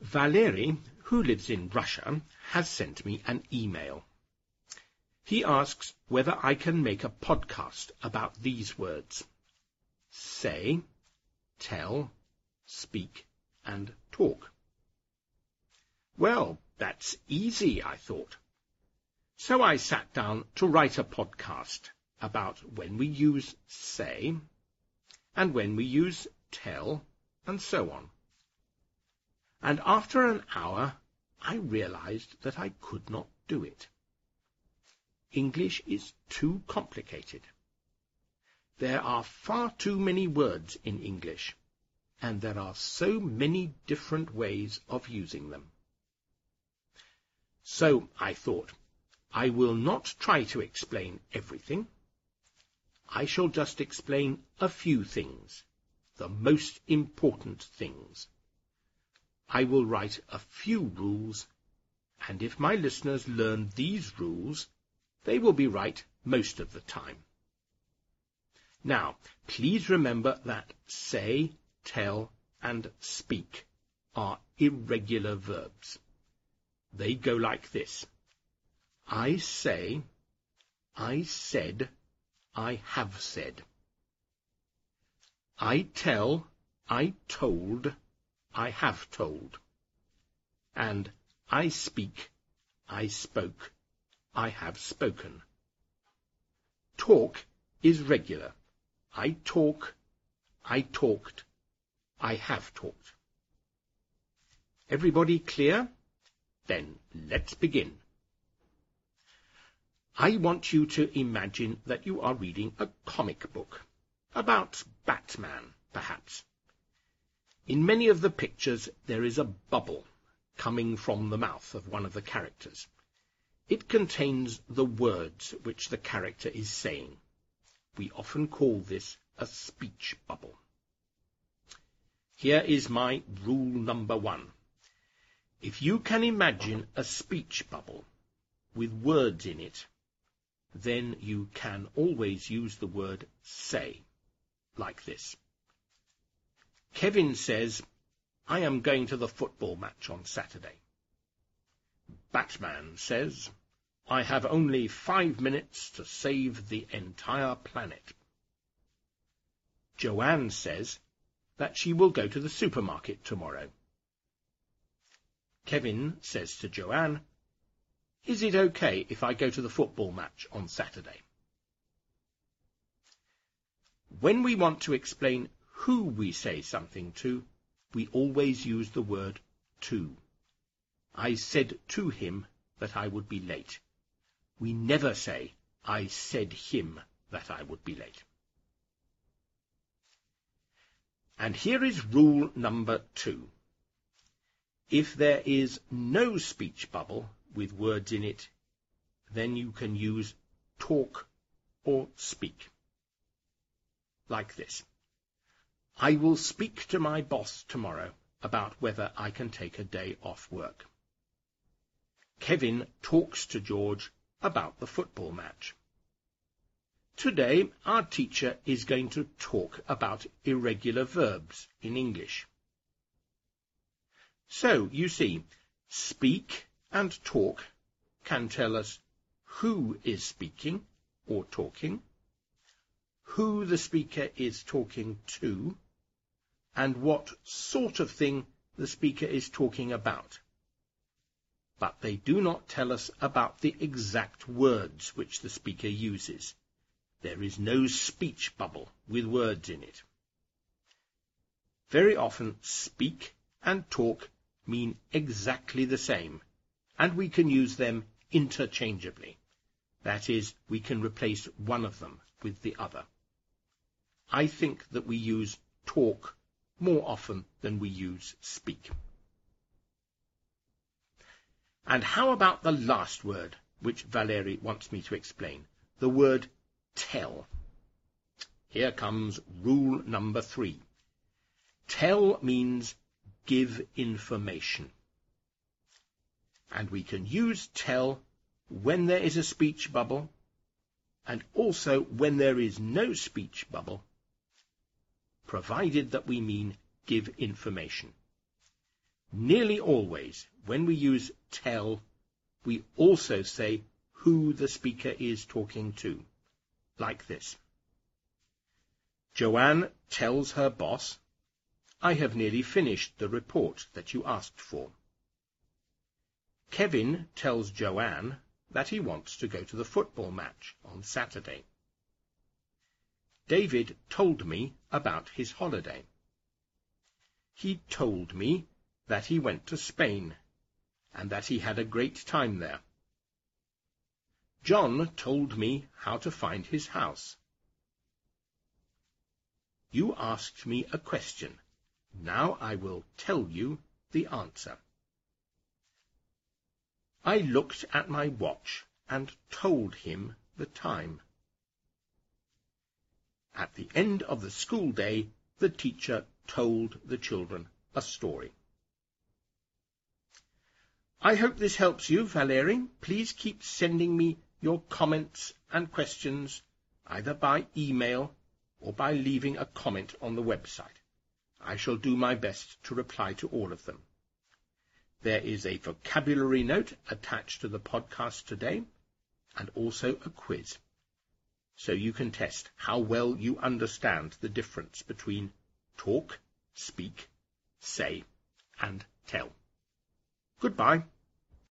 Valeri, who lives in Russia, has sent me an email. He asks whether I can make a podcast about these words. Say, tell, speak, and talk. Well, that's easy, I thought. So I sat down to write a podcast about when we use say, and when we use tell, and so on. And after an hour, I realized that I could not do it. English is too complicated. There are far too many words in English, and there are so many different ways of using them. So I thought, I will not try to explain everything. I shall just explain a few things, the most important things. I will write a few rules, and if my listeners learn these rules, they will be right most of the time. Now, please remember that say, tell, and speak are irregular verbs. They go like this. I say, I said, I have said. I tell, I told, I have told. And I speak, I spoke, I have spoken. Talk is regular. I talk, I talked, I have talked. Everybody clear? Then let's begin. I want you to imagine that you are reading a comic book about Batman, perhaps. In many of the pictures there is a bubble coming from the mouth of one of the characters. It contains the words which the character is saying. We often call this a speech bubble. Here is my rule number one. If you can imagine a speech bubble with words in it, then you can always use the word say, like this. Kevin says, I am going to the football match on Saturday. Batman says, I have only five minutes to save the entire planet. Joanne says that she will go to the supermarket tomorrow. Kevin says to Joanne, Is it okay if I go to the football match on Saturday? When we want to explain who we say something to, we always use the word to. I said to him that I would be late. We never say, I said him that I would be late. And here is rule number two. If there is no speech bubble with words in it, then you can use talk or speak. Like this. I will speak to my boss tomorrow about whether I can take a day off work. Kevin talks to George about the football match. Today, our teacher is going to talk about irregular verbs in English. So, you see, speak and talk can tell us who is speaking or talking, who the speaker is talking to, and what sort of thing the speaker is talking about. But they do not tell us about the exact words which the speaker uses. There is no speech bubble with words in it. Very often, speak and talk mean exactly the same, and we can use them interchangeably. That is, we can replace one of them with the other. I think that we use talk more often than we use speak. And how about the last word, which Valeri wants me to explain, the word tell? Here comes rule number three. Tell means give information. And we can use tell when there is a speech bubble, and also when there is no speech bubble, provided that we mean give information. Nearly always, when we use tell, we also say who the speaker is talking to, like this. Joanne tells her boss, I have nearly finished the report that you asked for. Kevin tells Joanne that he wants to go to the football match on Saturday. David told me about his holiday. He told me that he went to Spain and that he had a great time there. John told me how to find his house. You asked me a question. Now I will tell you the answer. I looked at my watch and told him the time. At the end of the school day, the teacher told the children a story. I hope this helps you, Valeri. Please keep sending me your comments and questions either by email or by leaving a comment on the website. I shall do my best to reply to all of them. There is a vocabulary note attached to the podcast today and also a quiz. So you can test how well you understand the difference between talk, speak, say, and tell. Goodbye.